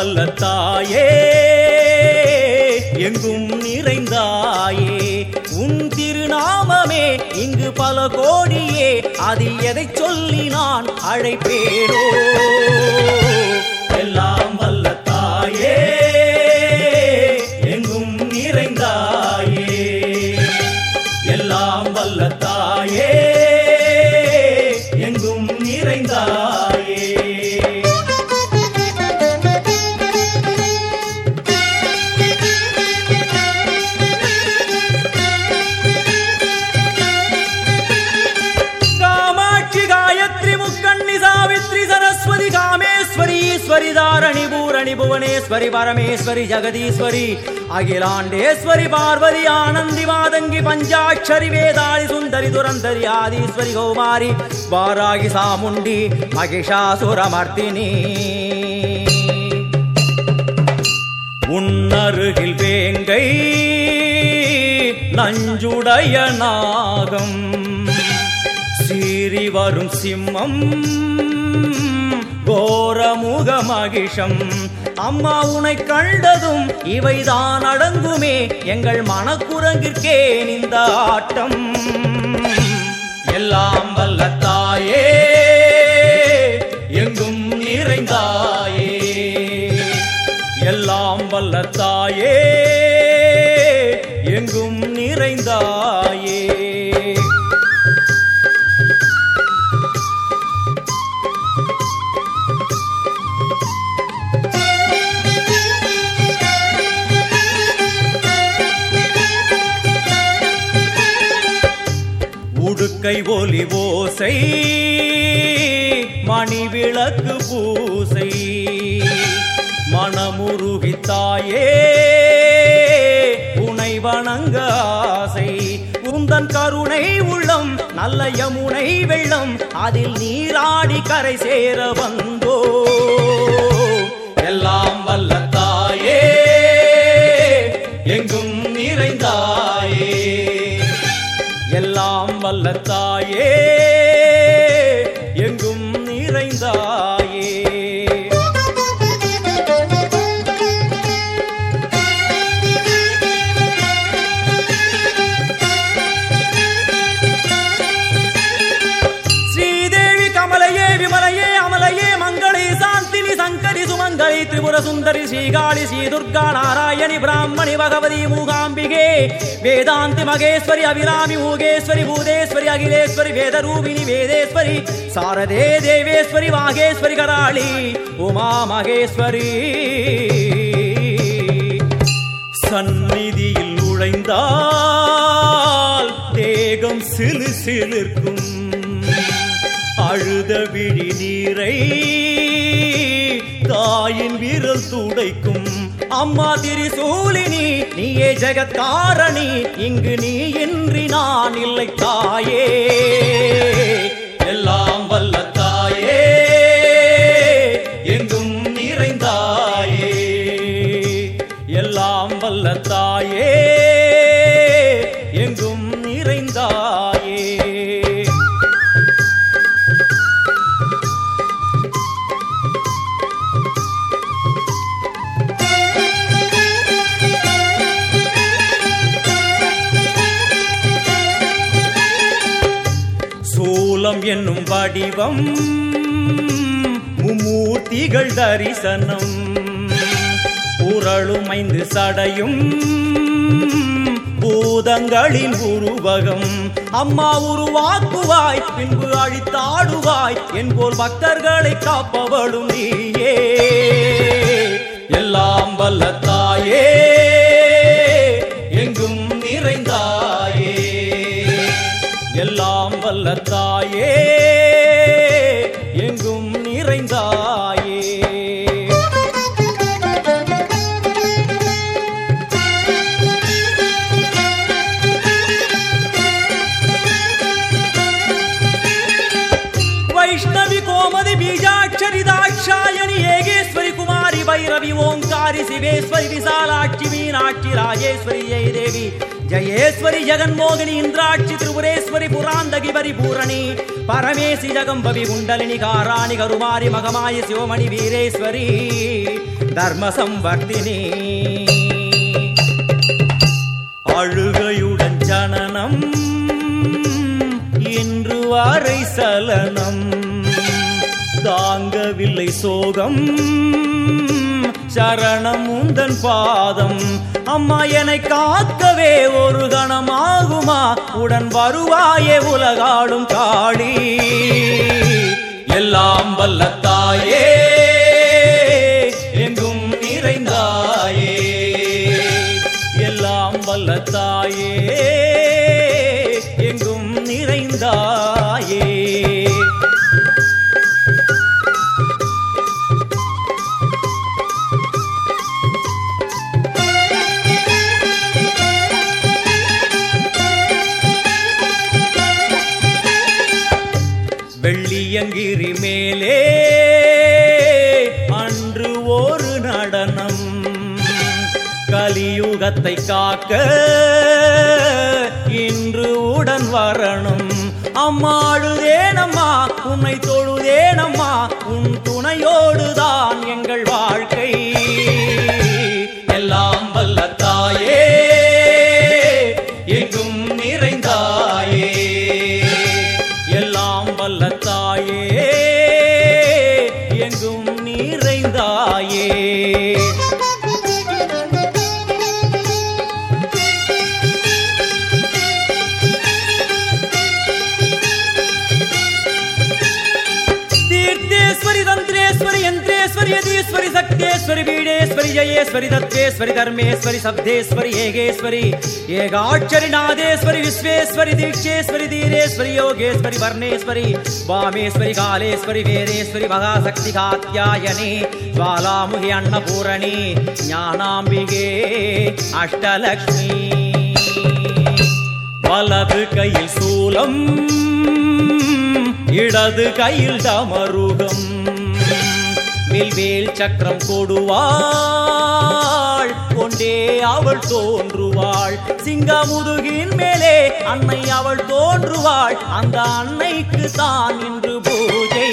எல்லாம் தாயே எங்கும் நிறைந்தாயே. உன் திருநாமமே இங்கு பல கோடியே அதில் எதை சொல்லி நான் அழைப்பேனோ? ஸ்ரீதாரணி பூரணி புவனேஸ்வரி பரமேஸ்வரி ஜெகதீஸ்வரி அகிலாண்டேஸ்வரி பார்வதி ஆனந்தி மாதங்கி பஞ்சாட்சரி வேதாளி சுந்தரி துரந்தரி ஆதீஸ்வரி கௌமாரி வாராகி சாமுண்டி மகிஷாசுரமர்த்தினி. உன்னருகில் வேங்கை நஞ்சுடைய நாகம் சீறி வரும் சிம்மம் கோரமுக மகிஷம் அம்மா உனை கண்டதும் இவைதான் அடங்குமே. எங்கள் மனக்குரங்கிற்கே இந்த ஆட்டம். எல்லாம் வல்ல தாயே எங்கும் நிறைந்தாயே. எல்லாம் வல்ல தாயே எங்கும் நிறைந்தாயே. உடுக்கை ஒலி ஓசை மணி விளக்கு பூசை மனமுருகித்தாயே உனை வணங்க ஆசை. உந்தன் கருணை உள்ளம் நல்ல யமுனை வெள்ளம் அதில் நீராடி கரை சேர வந்தோ. எல்லாம் வல்லத்தாய் எல்லாம் வல்ல தாயே. சங்கரி திரிபுர சுந்தரி ஸ்ரீகாளி ஸ்ரீ துர்கா நாராயணி பிராமணி பகவதி மூகாம்பிகே. வேதாந்தி மகேஸ்வரி அபிராமி மூகேஸ்வரி பூதேஸ்வரி அகிலேஸ்வரி வேதரூபிணி வேதேஸ்வரி சாரதே தேவேஸ்வரி வாகேஸ்வரி கராளி உமா மகேஸ்வரி. சந்நிதியில் நுழைந்தால் தேகம் சிலு சிலிருக்கும். அழுத விழி நீரை தாயின் வீரல் துடைக்கும். அம்மா திரிசூலினி நீயே ஜெகத்காரணி இங்கு நீ இன்றி நான் இல்லை தாயே. வடிவம் மும்மூர்த்திகள் தரிசனம் உரளுமைந்து சடையும் பூதங்களின் உருவகம். அம்மா உருவாக்குவாய் பின்பு அழித்தாடுவாய் என்போல் பக்தர்களை காப்பவளும் நீயே. எல்லாம் வல்ல ஓங்காரி சிவேஸ்வரி விசாலாட்சி மீனாட்சி ராஜேஸ்வரியை தேவி. ஜயேஸ்வரி ஜெகன்மோகினி இந்திராட்சி திரிபுரேஸ்வரி புராந்தகி பரிபூரணி. பரமேசி ஜகம்பவி குண்டலினி காராணி கருமாரி மகமாயி சிவமணி வீரேஸ்வரி. தர்ம சம்வர்த்தினி அழுகையுடன் ஜனனம் இன்று வாரை சலனம். தாங்கவில்லை சோகம் சரணம் உந்தன் பாதம். அம்மா என்னை காக்கவே ஒரு கணமாகுமா? உடன் வருவாயே உலகாடும் காளி. எல்லாம் வல்லத்தாயே எங்கும் நிறைந்தாயே. எல்லாம் வல்லத்தாயே. வெள்ளியங்கிரி மேலே அன்று ஒரு நடனம். கலியுகத்தை காக்க இன்று உடன் வரணும். அம்மாழுதேனம்மா உன்னை தொழுதேனம்மா உன் துணையோடுதான் எங்கள் வாழ்க்கை. தீர்த்தேஸ்வரி தந்திரேஸ்வரி யந்திரேஸ்வரி யதீஸ்வரி சக்தேஸ்வரி பீடேஸ்வரி ஜயேஸ்வரி தத்வேஸ்வரி தர்மேஸ்வரி சப்தேஸ்வரி ஏகேஸ்வரி ஏகாட்சரி நாதேஸ்வரி விஸ்வேஸ்வரி தீட்சேஸ்வரி தீரேஸ்வரி யோகேஸ்வரி வர்ணேஸ்வரி வாமேஸ்வரி காலேஸ்வரி வேரேஸ்வரி மகாசக்தி காத்யாயனி ஜுவாலாமுகி அன்னபூரணி ஞானாம்பிகே அஷ்டலக்ஷ்மி வலது கையில் சூலம் இடது கையில் தமருகம். வில்வேல் சக்கரம் கொடுவாள். கொண்டே அவள் தோன்றுவாள். சிங்கமுதுகின் மேலே அன்னை அவள் தோன்றுவாள். அந்த அன்னைக்கு தான் இன்று பூஜை.